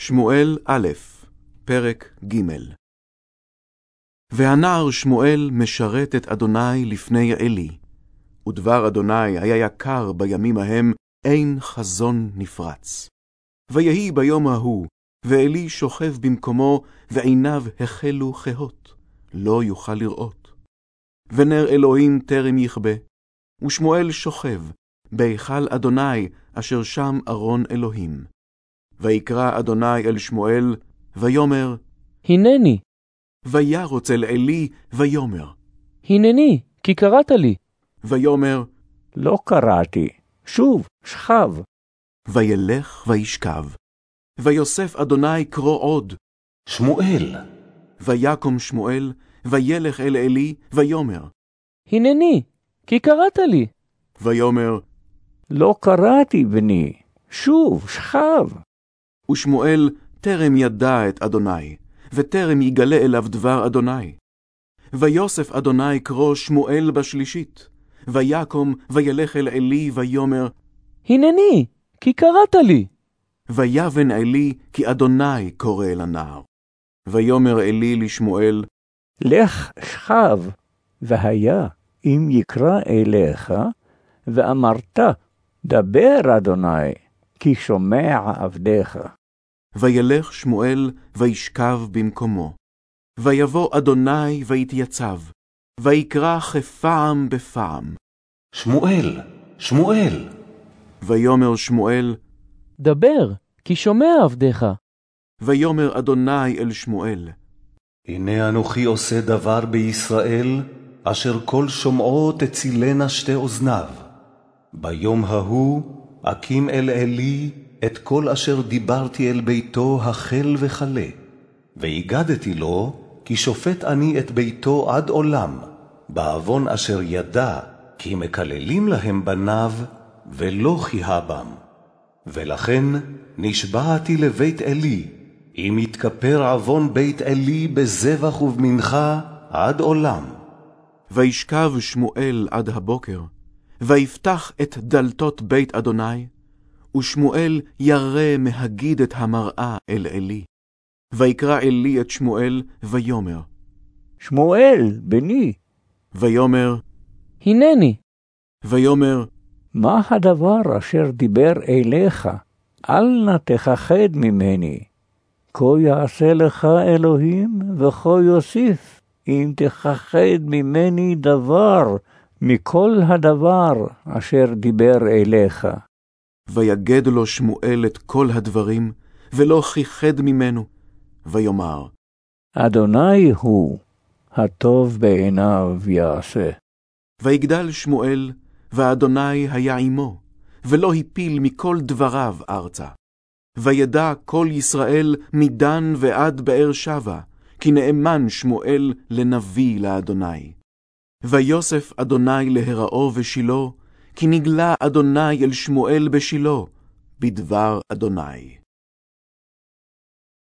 שמואל א', פרק ג' והנער שמואל משרת את אדוני לפני עלי, ודבר אדוני היה יקר בימים ההם, אין חזון נפרץ. ויהי ביום ההוא, ועלי שוכב במקומו, ועיניו החלו כהות, לא יוכל לראות. ונר אלוהים טרם יכבה, ושמואל שוכב, בהיכל אדוני, אשר שם ארון אלוהים. ויקרא אדוני אל שמואל, ויאמר, הנני, וירוץ אל עלי, ויאמר, הנני, כי קראת לי. ויאמר, לא קראתי, שוב, שכב. וילך וישכב. ויוסף אדוני קרוא עוד, שמואל, ויקום שמואל, וילך אל עלי, ויאמר, הנני, כי קראת לי. ויאמר, לא קראתי, בני, שוב, שכב. ושמואל טרם ידע את אדוני, וטרם יגלה אליו דבר אדוני. ויוסף אדוני קרוא שמואל בשלישית, ויקום וילך אל עלי, ויאמר, הנני, כי קראת לי. ויבן עלי, כי אדוני קורא אל הנער. ויאמר עלי לשמואל, לך שכב, והיה אם יקרא אליך, ואמרת, דבר אדוני, כי שומע עבדיך. וילך שמואל וישכב במקומו. ויבוא אדוני ויתייצב, ויקרא כפעם בפעם. שמואל, שמואל, ויאמר שמואל, דבר, כי שומע עבדיך. ויאמר אדוני אל שמואל, הנה אנוכי עושה דבר בישראל, אשר כל שומעו תצילנה שתי אוזניו. ביום ההוא אקים אל עלי את כל אשר דיברתי אל ביתו החל וכלה. והגדתי לו, כי שופט אני את ביתו עד עולם, בעוון אשר ידע, כי מקללים להם בניו, ולא כיהה בם. ולכן נשבעתי לבית עלי, אם יתכפר עוון בית עלי בזבח ובמנחה עד עולם. וישכב שמואל עד הבוקר, ויפתח את דלתות בית אדוני, ושמואל ירא מהגיד את המראה אל עלי. ויקרא עלי את שמואל, ויאמר, שמואל, בני, ויאמר, הנני, ויאמר, מה הדבר אשר דיבר אליך? אל נא תכחד ממני. כה יעשה לך אלוהים, וכה יוסיף, אם תכחד ממני דבר מכל הדבר אשר דיבר אליך. ויגד לו שמואל את כל הדברים, ולא כיחד ממנו, ויאמר, אדוני הוא, הטוב בעיניו יעשה. ויגדל שמואל, ואדוני היה עמו, ולא הפיל מכל דבריו ארצה. וידע כל ישראל מדן ועד באר שבע, כי נאמן שמואל לנביא לאדוני. ויוסף אדוני להיראו ושילה, כי נגלה אדוני אל שמואל בשילה, בדבר אדוני.